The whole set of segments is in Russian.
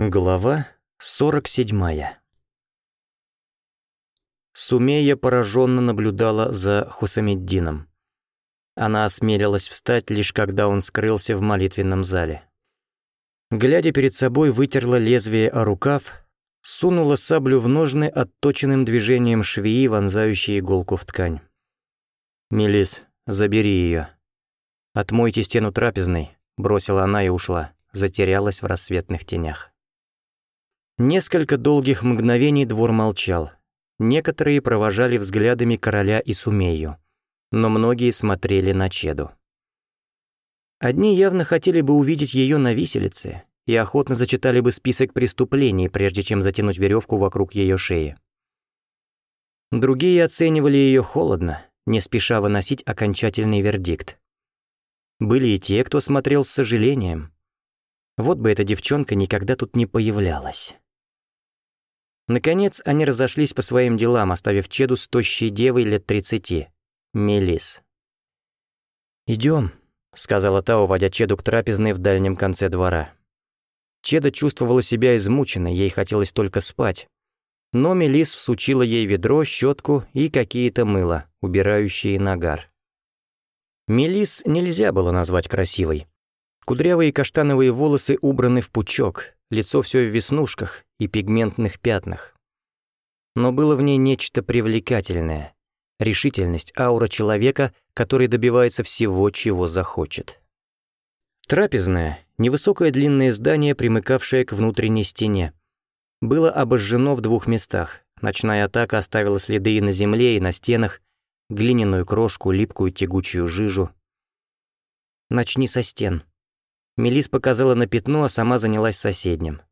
Глава 47. Сумея пораженно наблюдала за Хусамиддином. Она осмелилась встать, лишь когда он скрылся в молитвенном зале. Глядя перед собой, вытерла лезвие о рукав, сунула саблю в ножны отточенным движением швеи, вонзающей иголку в ткань. «Мелис, забери ее. Отмойте стену трапезной», — бросила она и ушла, затерялась в рассветных тенях. Несколько долгих мгновений двор молчал. Некоторые провожали взглядами короля и сумею, но многие смотрели на Чеду. Одни явно хотели бы увидеть ее на виселице и охотно зачитали бы список преступлений, прежде чем затянуть веревку вокруг ее шеи. Другие оценивали ее холодно, не спеша выносить окончательный вердикт. Были и те, кто смотрел с сожалением. Вот бы эта девчонка никогда тут не появлялась. Наконец, они разошлись по своим делам, оставив Чеду с тощей девой лет тридцати. Мелис. «Идём», — сказала та, уводя Чеду к трапезной в дальнем конце двора. Чеда чувствовала себя измученной, ей хотелось только спать. Но Мелис всучила ей ведро, щетку и какие-то мыло, убирающие нагар. Мелис нельзя было назвать красивой. Кудрявые каштановые волосы убраны в пучок, лицо все в веснушках и пигментных пятнах. Но было в ней нечто привлекательное. Решительность, аура человека, который добивается всего, чего захочет. Трапезное, невысокое длинное здание, примыкавшее к внутренней стене. Было обожжено в двух местах. Ночная атака оставила следы и на земле, и на стенах, глиняную крошку, липкую тягучую жижу. «Начни со стен», Мелис показала на пятно, а сама занялась соседним.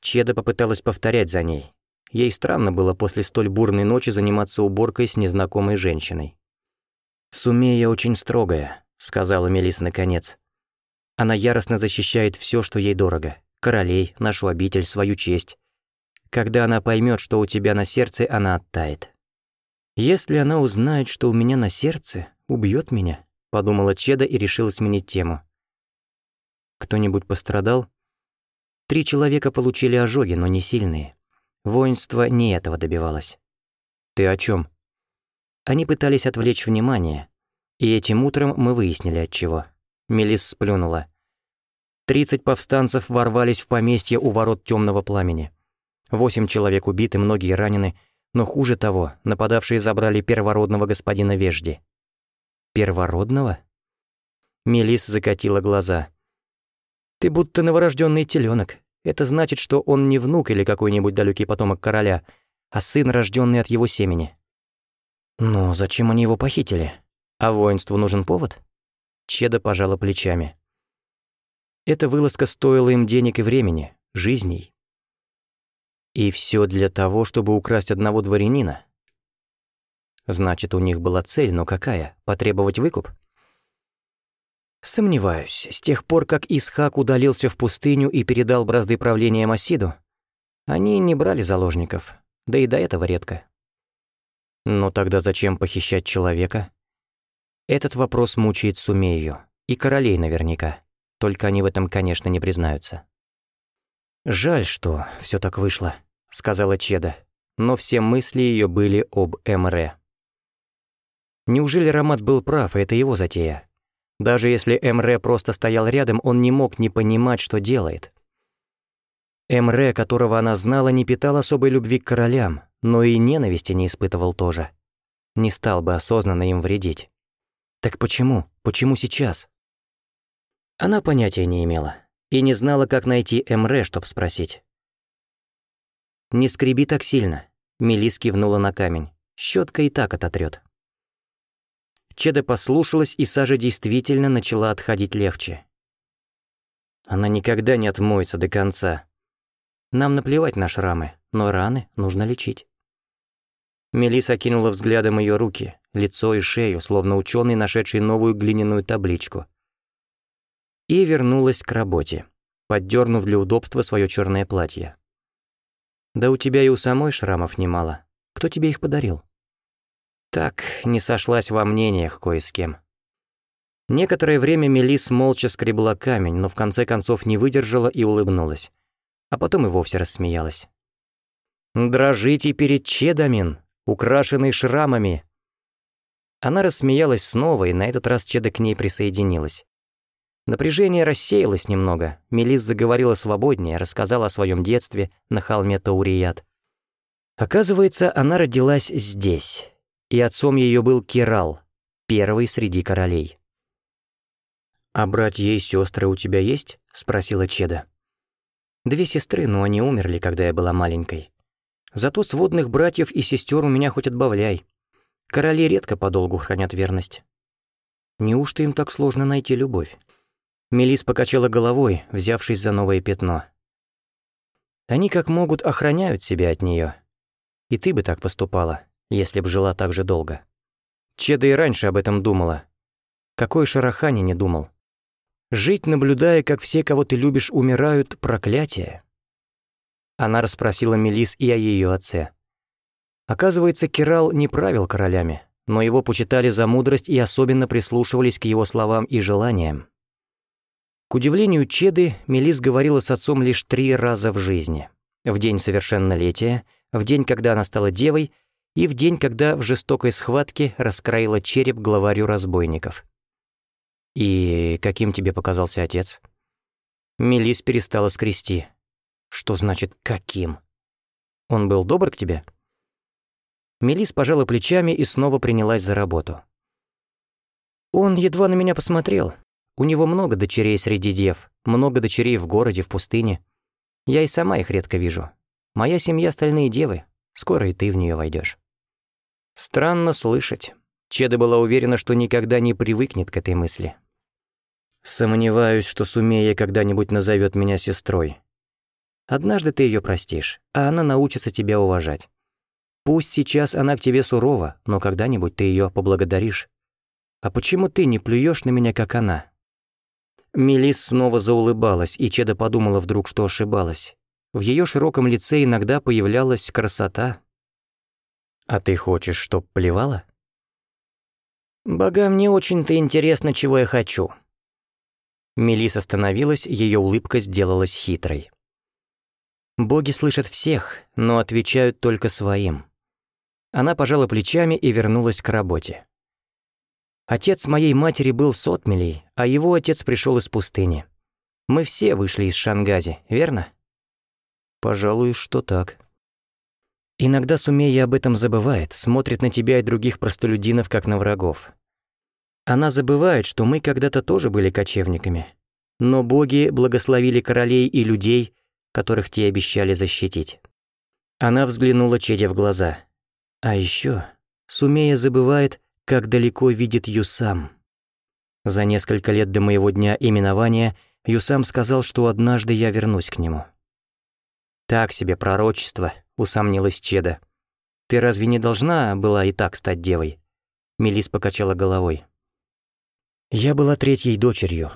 Чеда попыталась повторять за ней. Ей странно было после столь бурной ночи заниматься уборкой с незнакомой женщиной. «Сумея очень строгая», — сказала Мелис наконец. «Она яростно защищает все, что ей дорого. Королей, нашу обитель, свою честь. Когда она поймет, что у тебя на сердце, она оттает». «Если она узнает, что у меня на сердце, убьет меня», — подумала Чеда и решила сменить тему. Кто-нибудь пострадал? Три человека получили ожоги, но не сильные. Воинство не этого добивалось. Ты о чем? Они пытались отвлечь внимание, и этим утром мы выяснили от чего. Мелис сплюнула. Тридцать повстанцев ворвались в поместье у ворот темного пламени. Восемь человек убиты, многие ранены, но хуже того, нападавшие забрали первородного господина Вежди. Первородного? Мелис закатила глаза. Ты будто новорожденный теленок. Это значит, что он не внук или какой-нибудь далекий потомок короля, а сын, рожденный от его семени. Но зачем они его похитили? А воинству нужен повод? Чеда пожала плечами. Эта вылазка стоила им денег и времени, жизней. И все для того, чтобы украсть одного дворянина. Значит, у них была цель, но какая? Потребовать выкуп? Сомневаюсь, с тех пор, как Исхак удалился в пустыню и передал бразды правления Масиду, они не брали заложников, да и до этого редко. Но тогда зачем похищать человека? Этот вопрос мучает Сумею, и королей наверняка, только они в этом, конечно, не признаются. «Жаль, что все так вышло», — сказала Чеда, но все мысли ее были об Эмре. Неужели Рамат был прав, и это его затея? Даже если Эмре просто стоял рядом, он не мог не понимать, что делает. Эмре, которого она знала, не питал особой любви к королям, но и ненависти не испытывал тоже. Не стал бы осознанно им вредить. Так почему? Почему сейчас? Она понятия не имела и не знала, как найти Эмре, чтоб спросить. «Не скреби так сильно», — Мелис кивнула на камень. «Щетка и так ототрёт». Чеда послушалась, и сажа действительно начала отходить легче. Она никогда не отмоется до конца. Нам наплевать на шрамы, но раны нужно лечить. Мелис окинула взглядом ее руки, лицо и шею, словно ученый, нашедший новую глиняную табличку. И вернулась к работе, поддернув для удобства свое черное платье. «Да у тебя и у самой шрамов немало. Кто тебе их подарил?» так не сошлась во мнениях кое с кем. Некоторое время Мелис молча скребла камень, но в конце концов не выдержала и улыбнулась. А потом и вовсе рассмеялась. «Дрожите перед чедамин, украшенный шрамами!» Она рассмеялась снова, и на этот раз Чеда к ней присоединилась. Напряжение рассеялось немного, Мелис заговорила свободнее, рассказала о своем детстве на холме Таурият. Оказывается, она родилась здесь, и отцом ее был Кирал, первый среди королей. «А братья и сестры у тебя есть?» — спросила Чеда. «Две сестры, но они умерли, когда я была маленькой. Зато сводных братьев и сестер у меня хоть отбавляй. Короли редко подолгу хранят верность. Неужто им так сложно найти любовь?» Мелис покачала головой, взявшись за новое пятно. Они как могут охраняют себя от нее. И ты бы так поступала, если б жила так же долго. Чеда и раньше об этом думала. Какой Шарахани не думал. Жить, наблюдая, как все, кого ты любишь, умирают, проклятие. Она расспросила Мелис и о ее отце. Оказывается, Кирал не правил королями, но его почитали за мудрость и особенно прислушивались к его словам и желаниям. К удивлению Чеды, Мелис говорила с отцом лишь три раза в жизни. В день совершеннолетия, в день, когда она стала девой — и в день, когда в жестокой схватке раскроила череп главарю разбойников. «И каким тебе показался отец?» Мелис перестала скрести. «Что значит «каким»?» «Он был добр к тебе?» Мелис пожала плечами и снова принялась за работу. «Он едва на меня посмотрел. У него много дочерей среди дев, много дочерей в городе, в пустыне. Я и сама их редко вижу. Моя семья — стальные девы. Скоро и ты в нее войдешь. Странно слышать. Чеда была уверена, что никогда не привыкнет к этой мысли. Сомневаюсь, что Сумея когда-нибудь назовет меня сестрой. Однажды ты ее простишь, а она научится тебя уважать. Пусть сейчас она к тебе сурова, но когда-нибудь ты ее поблагодаришь. А почему ты не плюешь на меня, как она? Мелис снова заулыбалась, и Чеда подумала вдруг, что ошибалась. В ее широком лице иногда появлялась красота, а ты хочешь, чтоб плевала? Богам не очень-то интересно, чего я хочу. Мелис остановилась, ее улыбка сделалась хитрой. Боги слышат всех, но отвечают только своим. Она пожала плечами и вернулась к работе. Отец моей матери был сотмелей, а его отец пришел из пустыни. Мы все вышли из Шангази, верно? Пожалуй, что так. Иногда Сумея об этом забывает, смотрит на тебя и других простолюдинов, как на врагов. Она забывает, что мы когда-то тоже были кочевниками. Но боги благословили королей и людей, которых те обещали защитить. Она взглянула Чеде в глаза. А еще Сумея забывает, как далеко видит Юсам. За несколько лет до моего дня именования Юсам сказал, что однажды я вернусь к нему. «Так себе пророчество», — усомнилась Чеда. «Ты разве не должна была и так стать девой?» Мелис покачала головой. «Я была третьей дочерью.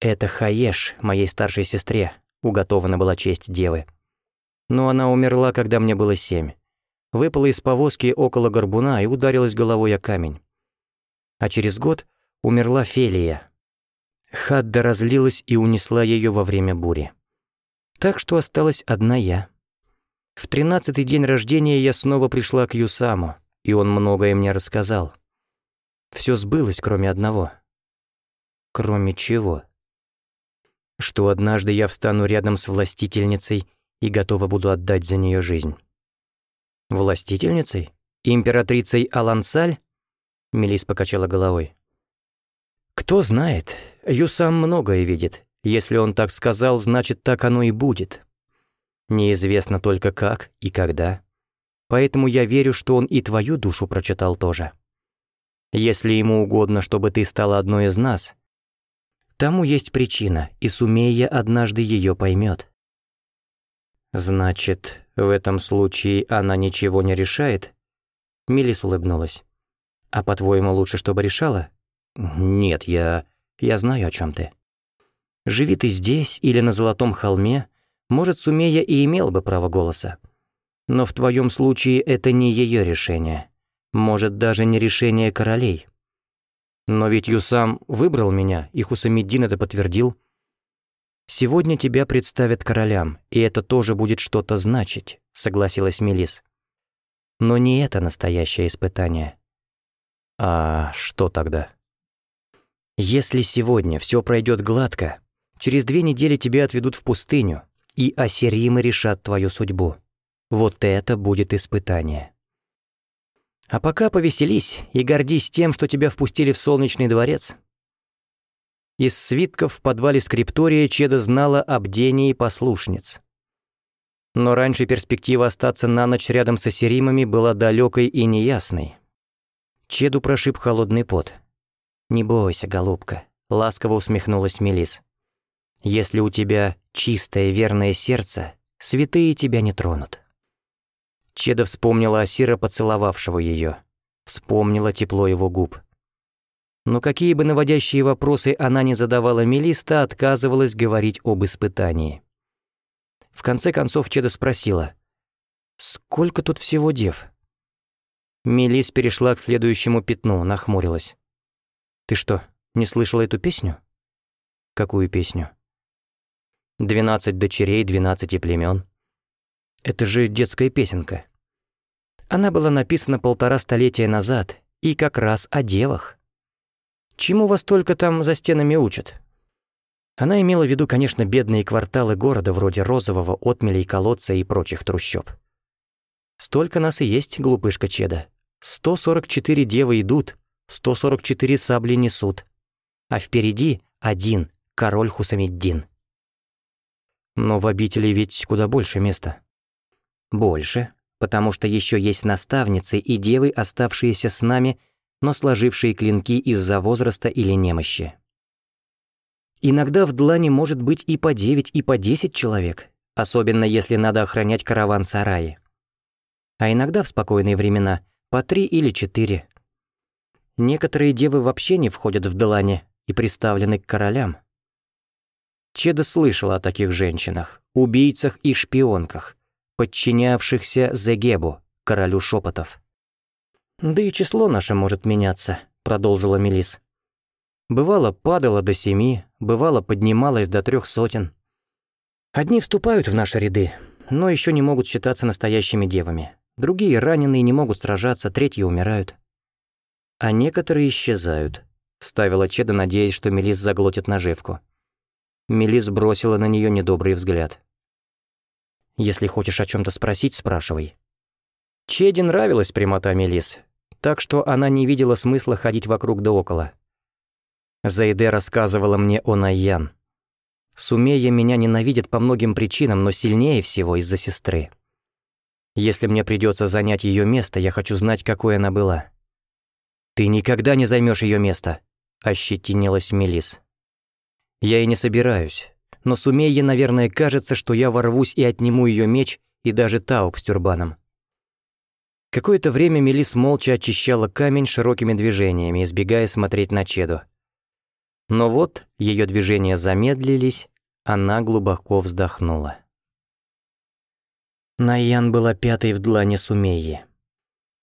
Это Хаеш, моей старшей сестре, уготована была честь девы. Но она умерла, когда мне было семь. Выпала из повозки около горбуна и ударилась головой о камень. А через год умерла Фелия. Хадда разлилась и унесла ее во время бури так что осталась одна я. В тринадцатый день рождения я снова пришла к Юсаму, и он многое мне рассказал. Все сбылось, кроме одного. Кроме чего? Что однажды я встану рядом с властительницей и готова буду отдать за нее жизнь. Властительницей? Императрицей Алансаль? Мелис покачала головой. Кто знает, Юсам многое видит, если он так сказал, значит, так оно и будет. Неизвестно только как и когда. Поэтому я верю, что он и твою душу прочитал тоже. Если ему угодно, чтобы ты стала одной из нас, тому есть причина, и Сумея однажды ее поймет. Значит, в этом случае она ничего не решает? Мелис улыбнулась. А по-твоему, лучше, чтобы решала? Нет, я... я знаю, о чем ты. Живи ты здесь или на Золотом холме, может, сумея и имела бы право голоса. Но в твоем случае это не ее решение. Может, даже не решение королей. Но ведь Юсам выбрал меня, и Хусамиддин это подтвердил. Сегодня тебя представят королям, и это тоже будет что-то значить, согласилась Мелис. Но не это настоящее испытание. А что тогда? Если сегодня все пройдет гладко, Через две недели тебя отведут в пустыню, и ассиримы решат твою судьбу. Вот это будет испытание. А пока повеселись и гордись тем, что тебя впустили в солнечный дворец. Из свитков в подвале скриптория Чеда знала об дении послушниц. Но раньше перспектива остаться на ночь рядом с ассиримами была далекой и неясной. Чеду прошиб холодный пот. «Не бойся, голубка», — ласково усмехнулась Мелис. Если у тебя чистое верное сердце, святые тебя не тронут». Чеда вспомнила Асира, поцеловавшего ее. Вспомнила тепло его губ. Но какие бы наводящие вопросы она не задавала Мелиста, отказывалась говорить об испытании. В конце концов Чеда спросила, «Сколько тут всего дев?» Мелис перешла к следующему пятну, нахмурилась. «Ты что, не слышала эту песню?» «Какую песню?» 12 дочерей 12 племен. Это же детская песенка. Она была написана полтора столетия назад и как раз о девах. Чему вас только там за стенами учат? Она имела в виду, конечно, бедные кварталы города вроде Розового, Отмелей, Колодца и прочих трущоб. Столько нас и есть, глупышка Чеда. 144 девы идут, 144 сабли несут. А впереди один король Хусамиддин. Но в обители ведь куда больше места. Больше, потому что еще есть наставницы и девы, оставшиеся с нами, но сложившие клинки из-за возраста или немощи. Иногда в длане может быть и по 9, и по 10 человек, особенно если надо охранять караван-сараи. А иногда в спокойные времена по 3 или 4. Некоторые девы вообще не входят в длане и приставлены к королям. Чеда слышала о таких женщинах, убийцах и шпионках, подчинявшихся Зегебу, королю шепотов. «Да и число наше может меняться», — продолжила Мелис. «Бывало, падало до семи, бывало, поднималось до трех сотен. Одни вступают в наши ряды, но еще не могут считаться настоящими девами. Другие раненые не могут сражаться, третьи умирают. А некоторые исчезают», — вставила Чеда, надеясь, что Мелис заглотит наживку. Мелис бросила на нее недобрый взгляд. «Если хочешь о чем то спросить, спрашивай». Чеди нравилась прямота Мелис, так что она не видела смысла ходить вокруг да около. Зайде рассказывала мне о Найян. Сумея меня ненавидит по многим причинам, но сильнее всего из-за сестры. Если мне придется занять ее место, я хочу знать, какой она была. «Ты никогда не займешь ее место», — ощетинилась Мелис. Я и не собираюсь. Но Сумейе, наверное, кажется, что я ворвусь и отниму ее меч и даже таук с тюрбаном. Какое-то время Мелис молча очищала камень широкими движениями, избегая смотреть на Чеду. Но вот ее движения замедлились, она глубоко вздохнула. Наян была пятой в длане Сумеи.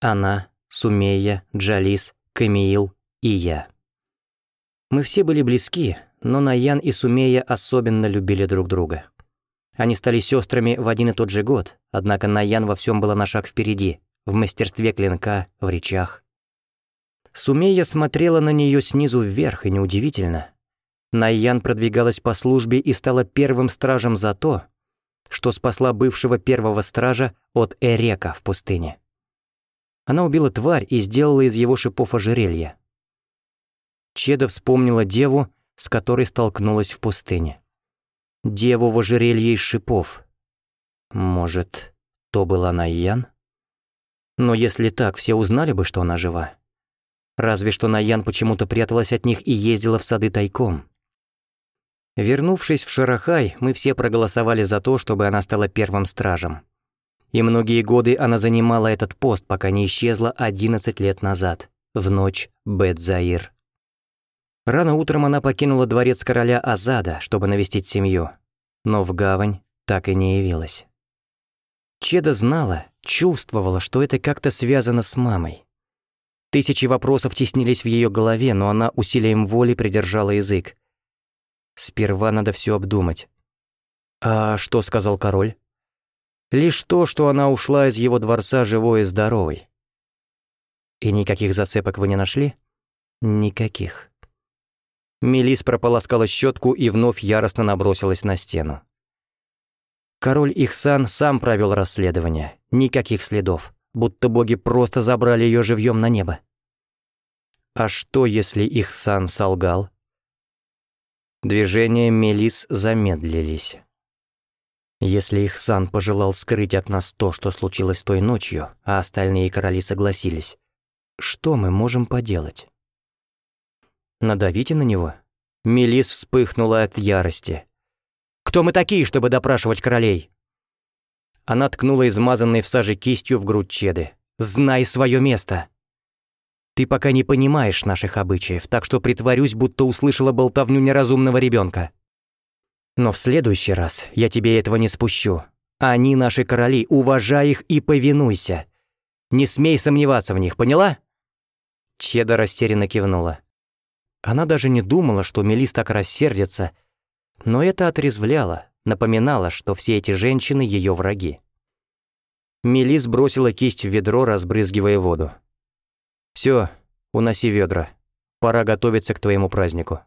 Она, Сумея, Джалис, Камиил и я. Мы все были близки, но Наян и Сумея особенно любили друг друга. Они стали сестрами в один и тот же год, однако Наян во всем была на шаг впереди, в мастерстве клинка, в речах. Сумея смотрела на нее снизу вверх, и неудивительно. Наян продвигалась по службе и стала первым стражем за то, что спасла бывшего первого стража от Эрека в пустыне. Она убила тварь и сделала из его шипов ожерелье. Чеда вспомнила деву с которой столкнулась в пустыне. Деву в ожерелье из шипов. Может, то была Найян? Но если так, все узнали бы, что она жива. Разве что Найян почему-то пряталась от них и ездила в сады тайком. Вернувшись в Шарахай, мы все проголосовали за то, чтобы она стала первым стражем. И многие годы она занимала этот пост, пока не исчезла 11 лет назад, в ночь Бет-Заир. Рано утром она покинула дворец короля Азада, чтобы навестить семью, но в гавань так и не явилась. Чеда знала, чувствовала, что это как-то связано с мамой. Тысячи вопросов теснились в ее голове, но она усилием воли придержала язык. Сперва надо все обдумать. А что сказал король? Лишь то, что она ушла из его дворца живой и здоровой. И никаких зацепок вы не нашли? Никаких. Мелис прополоскала щетку и вновь яростно набросилась на стену. Король Ихсан сам провел расследование. Никаких следов. Будто боги просто забрали ее живьем на небо. А что, если Ихсан солгал? Движения Мелис замедлились. Если Ихсан пожелал скрыть от нас то, что случилось той ночью, а остальные короли согласились, что мы можем поделать? Надавите на него. Мелис вспыхнула от ярости. «Кто мы такие, чтобы допрашивать королей?» Она ткнула измазанной в саже кистью в грудь Чеды. «Знай свое место!» «Ты пока не понимаешь наших обычаев, так что притворюсь, будто услышала болтовню неразумного ребенка. Но в следующий раз я тебе этого не спущу. Они наши короли, уважай их и повинуйся. Не смей сомневаться в них, поняла?» Чеда растерянно кивнула. Она даже не думала, что Мелис так рассердится, но это отрезвляло, напоминало, что все эти женщины ее враги. Мелис бросила кисть в ведро, разбрызгивая воду. «Все, уноси ведра. Пора готовиться к твоему празднику».